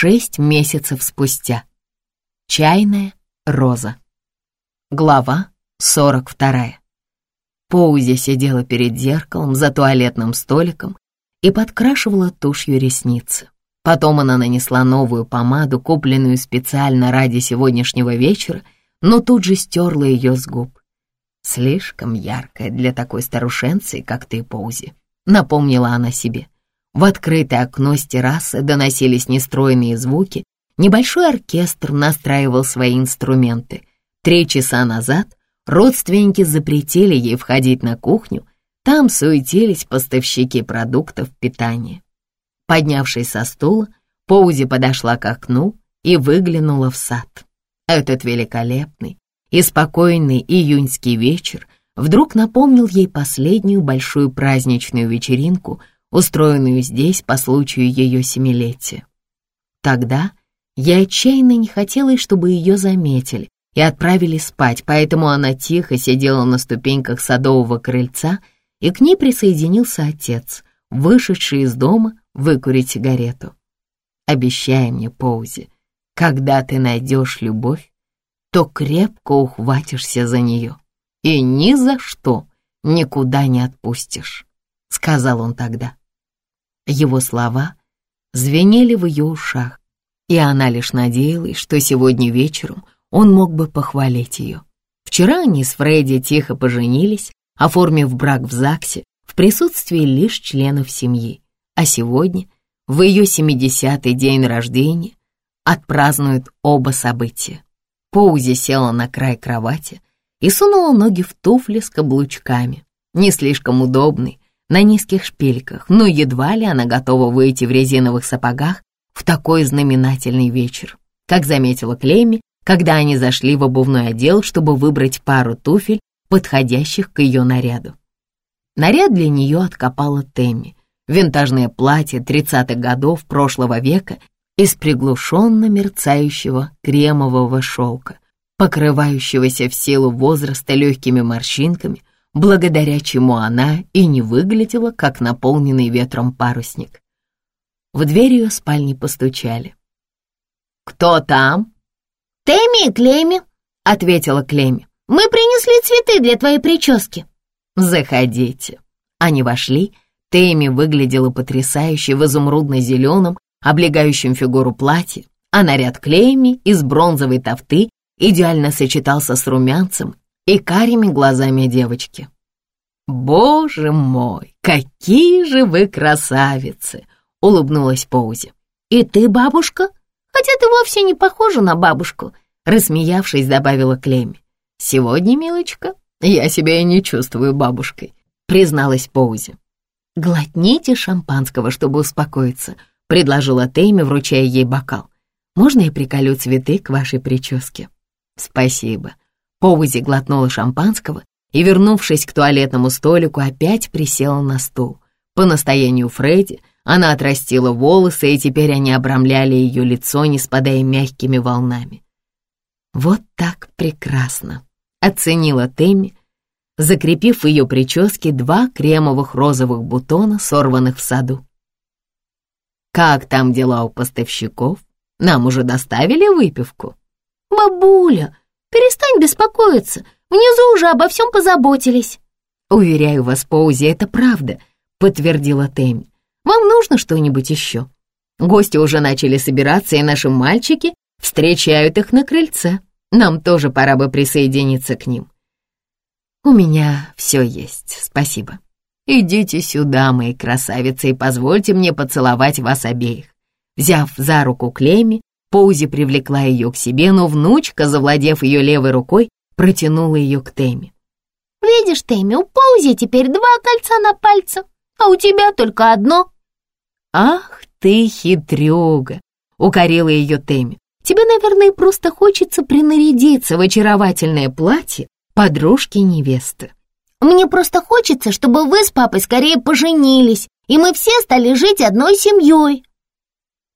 шесть месяцев спустя. Чайная роза. Глава сорок вторая. Поузи сидела перед зеркалом за туалетным столиком и подкрашивала тушью ресницы. Потом она нанесла новую помаду, купленную специально ради сегодняшнего вечера, но тут же стерла ее с губ. «Слишком яркая для такой старушенции, как ты, Поузи», — напомнила она себе. В открытое окно с террасы доносились нестроенные звуки, небольшой оркестр настраивал свои инструменты. Три часа назад родственники запретили ей входить на кухню, там суетились поставщики продуктов питания. Поднявшись со стула, Поузи подошла к окну и выглянула в сад. Этот великолепный и спокойный июньский вечер вдруг напомнил ей последнюю большую праздничную вечеринку, устроенную здесь по случаю ее семилетия. Тогда я отчаянно не хотела, чтобы ее заметили и отправили спать, поэтому она тихо сидела на ступеньках садового крыльца, и к ней присоединился отец, вышедший из дома выкурить сигарету. Обещай мне, Поузи, когда ты найдешь любовь, то крепко ухватишься за нее и ни за что никуда не отпустишь, — сказал он тогда. Его слова звенели в ее ушах, и она лишь надеялась, что сегодня вечером он мог бы похвалить ее. Вчера они с Фредди тихо поженились, оформив брак в ЗАГСе в присутствии лишь членов семьи, а сегодня, в ее 70-й день рождения, отпразднуют оба события. Поузи села на край кровати и сунула ноги в туфли с каблучками, не слишком удобный, на низких шпильках, но едва ли она готова выйти в резиновых сапогах в такой знаменательный вечер. Как заметила Клейми, когда они зашли в обувной отдел, чтобы выбрать пару туфель, подходящих к ее наряду. Наряд для нее откопала Тэмми. Винтажное платье 30-х годов прошлого века из приглушенно мерцающего кремового шелка, покрывающегося в силу возраста легкими морщинками, благодаря чему она и не выглядела, как наполненный ветром парусник. В дверь ее спальни постучали. «Кто там?» «Тэмми и Клейми», — ответила Клейми. «Мы принесли цветы для твоей прически». «Заходите». Они вошли. Тэмми выглядела потрясающе в изумрудно-зеленом, облегающем фигуру платье, а наряд Клейми из бронзовой тофты идеально сочетался с румянцем и карими глазами девочки. «Боже мой, какие же вы красавицы!» — улыбнулась Поузи. «И ты бабушка? Хотя ты вовсе не похожа на бабушку», — рассмеявшись, добавила Клемми. «Сегодня, милочка, я себя и не чувствую бабушкой», — призналась Поузи. «Глотните шампанского, чтобы успокоиться», — предложила Тейми, вручая ей бокал. «Можно я приколю цветы к вашей прическе?» «Спасибо», Поузи глотнула шампанского и, вернувшись к туалетному столику, опять присела на стул. По настоянию Фредди она отрастила волосы, и теперь они обрамляли ее лицо, не спадая мягкими волнами. «Вот так прекрасно!» — оценила Тэмми, закрепив в ее прическе два кремовых розовых бутона, сорванных в саду. «Как там дела у поставщиков? Нам уже доставили выпивку?» «Бабуля, Перестань беспокоиться, внизу уже обо всем позаботились». «Уверяю вас, Поузи, это правда», — подтвердила Тэмми. «Вам нужно что-нибудь еще?» Гости уже начали собираться, и наши мальчики встречают их на крыльце. Нам тоже пора бы присоединиться к ним. У меня все есть, спасибо. Идите сюда, мои красавицы, и позвольте мне поцеловать вас обеих. Взяв за руку Клемми, Поузи привлекла ее к себе, но внучка, завладев ее левой рукой, протянула ее к Тэмми. «Видишь, Тэмми, у Поузи теперь два кольца на пальце, а у тебя только одно». «Ах ты хитрюга!» — укорила ее Тэмми. «Тебе, наверное, просто хочется принарядиться в очаровательное платье подружки-невесты». «Мне просто хочется, чтобы вы с папой скорее поженились, и мы все стали жить одной семьей»,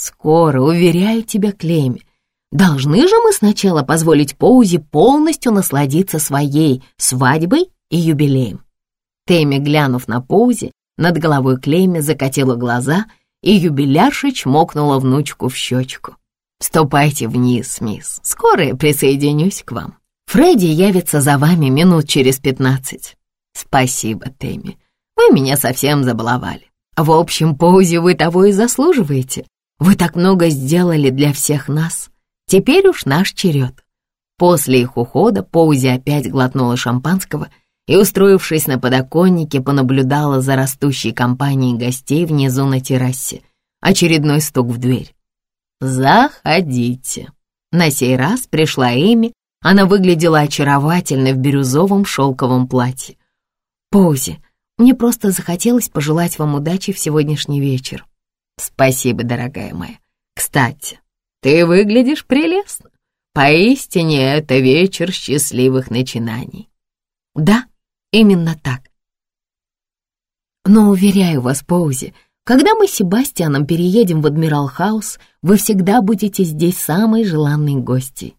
Скоро, уверяю тебя, Клейми. Должны же мы сначала позволить Поузи полностью насладиться своей свадьбой и юбилеем. Тэмми, глянув на Поузи, над головой Клейми закатила глаза и юбилярша чмокнула внучку в щечку. «Ступайте вниз, мисс, скоро я присоединюсь к вам. Фредди явится за вами минут через пятнадцать». «Спасибо, Тэмми, вы меня совсем забаловали. В общем, Поузи вы того и заслуживаете. Вы так много сделали для всех нас. Теперь уж наш черед». После их ухода Поузи опять глотнула шампанского и, устроившись на подоконнике, понаблюдала за растущей компанией гостей внизу на террасе. Очередной стук в дверь. «Заходите». На сей раз пришла Эми, она выглядела очаровательно в бирюзовом шелковом платье. «Поузи, мне просто захотелось пожелать вам удачи в сегодняшний вечер». «Спасибо, дорогая моя. Кстати, ты выглядишь прелестно. Поистине это вечер счастливых начинаний». «Да, именно так». «Но, уверяю вас, Поузи, — когда мы с Себастьяном переедем в Адмирал Хаус, вы всегда будете здесь самой желанной гостьей.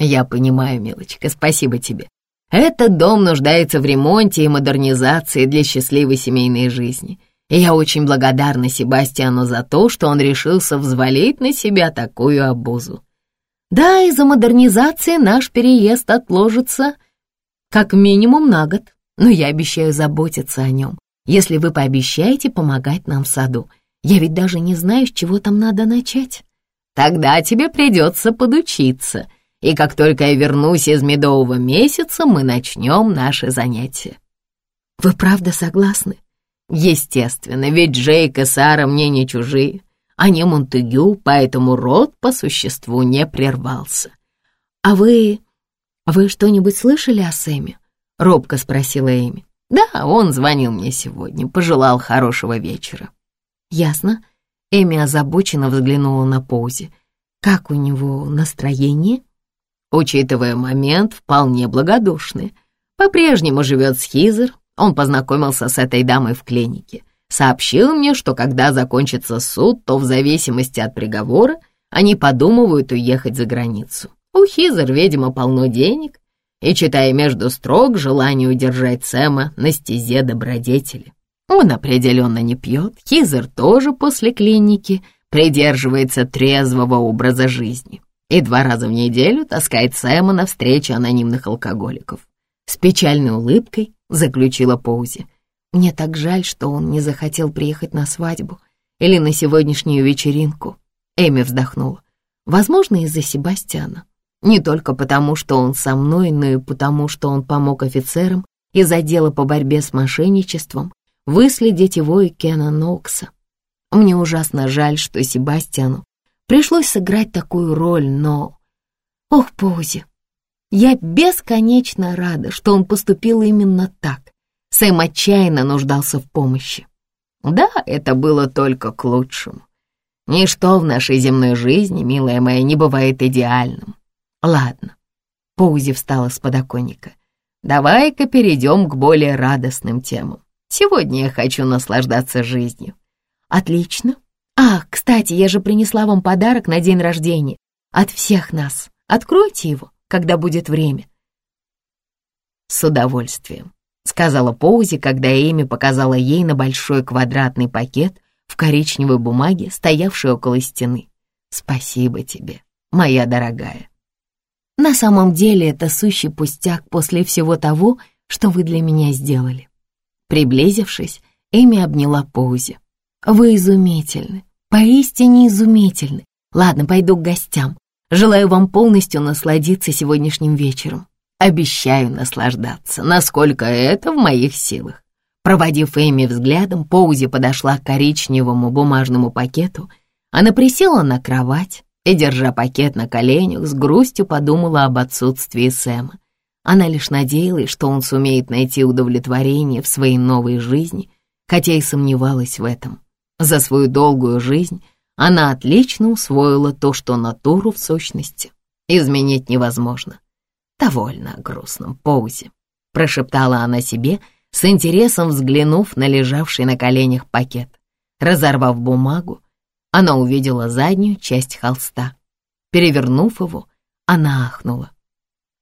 Я понимаю, милочка, спасибо тебе. Этот дом нуждается в ремонте и модернизации для счастливой семейной жизни. Я очень благодарна Себастьяну за то, что он решился взвалить на себя такую обузу. Да, из-за модернизации наш переезд отложится как минимум на год, но я обещаю заботиться о нем если вы пообещаете помогать нам в саду. Я ведь даже не знаю, с чего там надо начать. Тогда тебе придется подучиться, и как только я вернусь из медового месяца, мы начнем наши занятия. Вы правда согласны? Естественно, ведь Джейк и Сара мне не чужие. Они Монтегю, поэтому род по существу не прервался. А вы... вы что-нибудь слышали о Сэме? Робко спросила Эми. Да, он звонил мне сегодня, пожелал хорошего вечера. Ясно. Эми озабоченно взглянула на Поузи. Как у него настроение? Учитывая момент, вполне благодушный. По-прежнему живет с Хизер, он познакомился с этой дамой в клинике. Сообщил мне, что когда закончится суд, то в зависимости от приговора они подумывают уехать за границу. У Хизер, видимо, полно денег, и, читая между строк, желание удержать Сэма на стезе добродетели. Он определенно не пьет, Хизер тоже после клиники придерживается трезвого образа жизни и два раза в неделю таскает Сэма на встречи анонимных алкоголиков. С печальной улыбкой заключила Поузи. «Мне так жаль, что он не захотел приехать на свадьбу или на сегодняшнюю вечеринку». Эми вздохнула. «Возможно, из-за Себастьяна. Не только потому, что он со мной, но и потому, что он помог офицерам из отдела по борьбе с мошенничеством выследить его и Кена Нокса. Мне ужасно жаль, что Себастьяну пришлось сыграть такую роль, но... Ох, Поузи, я бесконечно рада, что он поступил именно так. Сэм отчаянно нуждался в помощи. Да, это было только к лучшему. Ничто в нашей земной жизни, милая моя, не бывает идеальным. Ладно. Поузи встала с подоконника. Давай-ка перейдем к более радостным темам. Сегодня я хочу наслаждаться жизнью. Отлично. А, кстати, я же принесла вам подарок на день рождения. От всех нас. Откройте его, когда будет время. С удовольствием, сказала Поузи, когда Эми показала ей на большой квадратный пакет в коричневой бумаге, стоявший около стены. Спасибо тебе, моя дорогая. На самом деле это сущий пустяк после всего того, что вы для меня сделали. Приблизившись, Эми обняла Поузи. Вы изумительны, поистине изумительны. Ладно, пойду к гостям. Желаю вам полностью насладиться сегодняшним вечером. Обещаю наслаждаться, насколько это в моих силах. Проводив Эми взглядом, Поузи подошла к коричневому бумажному пакету. Она присела на кровать, и, держа пакет на коленях, с грустью подумала об отсутствии Сэма. Она лишь надеялась, что он сумеет найти удовлетворение в своей новой жизни, хотя и сомневалась в этом. За свою долгую жизнь она отлично усвоила то, что натуру в сущности изменить невозможно. «Довольно о грустном Поузе», — прошептала она себе, с интересом взглянув на лежавший на коленях пакет. Разорвав бумагу, она увидела заднюю часть холста. Перевернув его, она ахнула.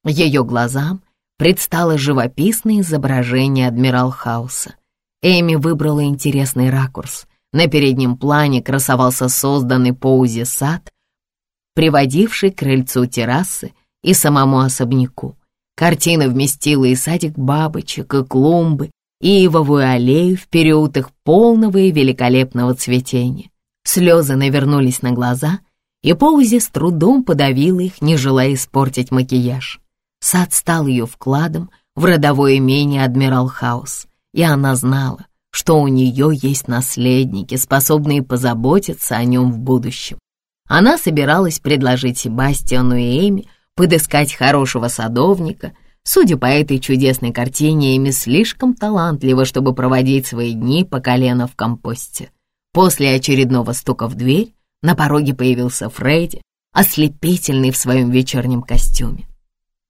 Ее глазам предстало живописное изображение Адмирал Хауса. Эми выбрала интересный ракурс, На переднем плане красовался созданный Поузи сад, приводивший к крыльцу террасы и самому особняку. Картина вместила и садик бабочек, и клумбы, и ивовую аллею в период их полного и великолепного цветения. Слезы навернулись на глаза, и Поузи с трудом подавила их, не желая испортить макияж. Сад стал ее вкладом в родовое имение Адмирал Хаус, и она знала, что у нее есть наследники, способные позаботиться о нем в будущем. Она собиралась предложить Себастьяну и Эми подыскать хорошего садовника. Судя по этой чудесной картине, Эми слишком талантлива, чтобы проводить свои дни по колено в компосте. После очередного стука в дверь на пороге появился Фредди, ослепительный в своем вечернем костюме.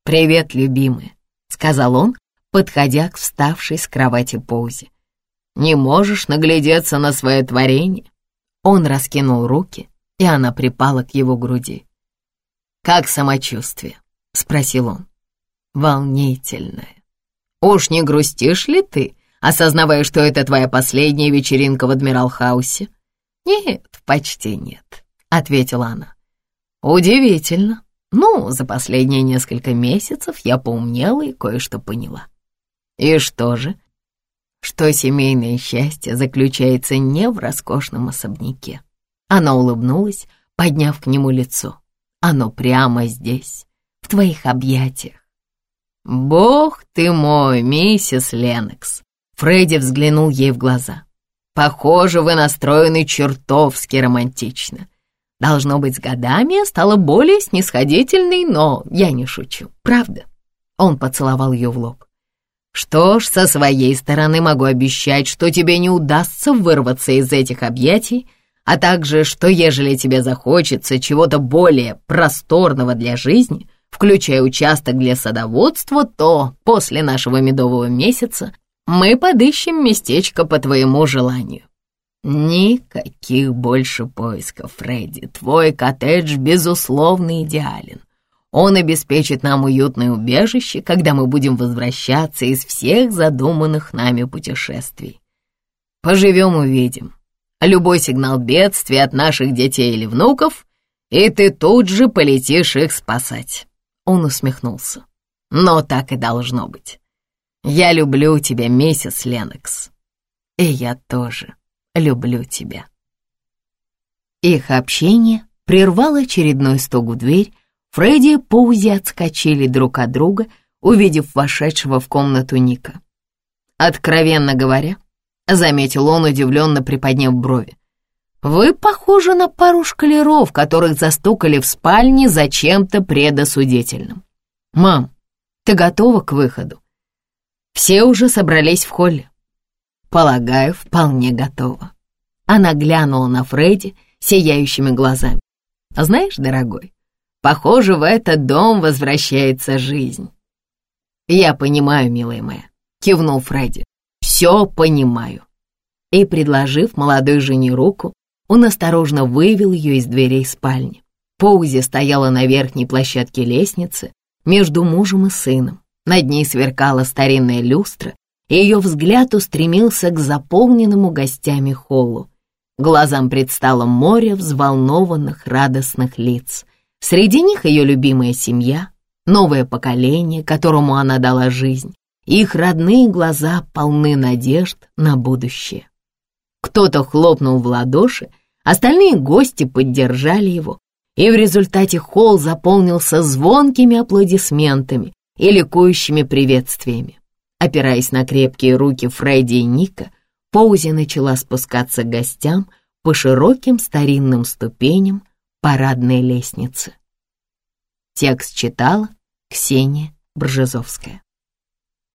«Привет, любимая», — сказал он, подходя к вставшей с кровати Поузе. «Не можешь наглядеться на свое творение?» Он раскинул руки, и она припала к его груди. «Как самочувствие?» — спросил он. «Волнительное. Уж не грустишь ли ты, осознавая, что это твоя последняя вечеринка в Адмирал-хаусе?» «Нет, почти нет», — ответила она. «Удивительно. Ну, за последние несколько месяцев я поумнела и кое-что поняла». «И что же?» «Что семейное счастье заключается не в роскошном особняке». Она улыбнулась, подняв к нему лицо. «Оно прямо здесь, в твоих объятиях». «Бог ты мой, миссис Ленокс!» Фредди взглянул ей в глаза. «Похоже, вы настроены чертовски романтично. Должно быть, с годами я стала более снисходительной, но я не шучу, правда?» Он поцеловал ее в лоб. «Что ж, со своей стороны могу обещать, что тебе не удастся вырваться из этих объятий, а также, что ежели тебе захочется чего-то более просторного для жизни, включая участок для садоводства, то после нашего медового месяца мы подыщем местечко по твоему желанию. Никаких больше поисков, Фредди. Твой коттедж, безусловно, идеален. Он обеспечит нам уютное убежище, когда мы будем возвращаться из всех задуманных нами путешествий. Поживем — увидим. Любой сигнал бедствия от наших детей или внуков, и ты тут же полетишь их спасать. Он усмехнулся. Но так и должно быть. Я люблю тебя, миссис Ленокс. И я тоже люблю тебя. Их общение прервало очередной стук в дверь. Фредди и Поузи отскочили друг от друга, увидев вошедшего в комнату Ника. Откровенно говоря, заметил он, удивленно приподняв брови. «Вы похожи на пару шкалеров, которых застукали в спальне за чем-то предосудительным. Мам, ты готова к выходу?» Все уже собрались в холле. Полагаю, вполне готова. Она глянула на Фредди сияющими глазами. Знаешь, дорогой, похоже, в этот дом возвращается жизнь. Я понимаю, милая моя, кивнул Фредди. Все понимаю. И, предложив молодой жене руку, он осторожно вывел ее из дверей спальни. Поузи стояла на верхней площадке лестницы между мужем и сыном. Над ней сверкала старинная люстра, и ее взгляд устремился к заполненному гостями холлу. Глазам предстало море взволнованных, радостных лиц. Среди них ее любимая семья, новое поколение, которому она дала жизнь. Их родные глаза полны надежд на будущее. Кто-то хлопнул в ладоши, остальные гости поддержали его, и в результате холл заполнился звонкими аплодисментами, и ликующими приветствиями. Опираясь на крепкие руки Фредди и Ника, Поузи начала спускаться к гостям по широким старинным ступеням парадной лестницы. Текст читала Ксения Бржезовская.